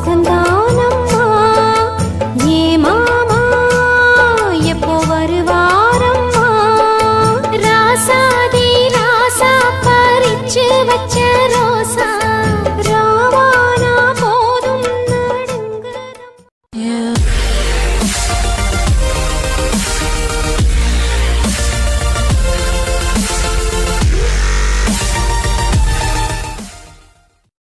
看到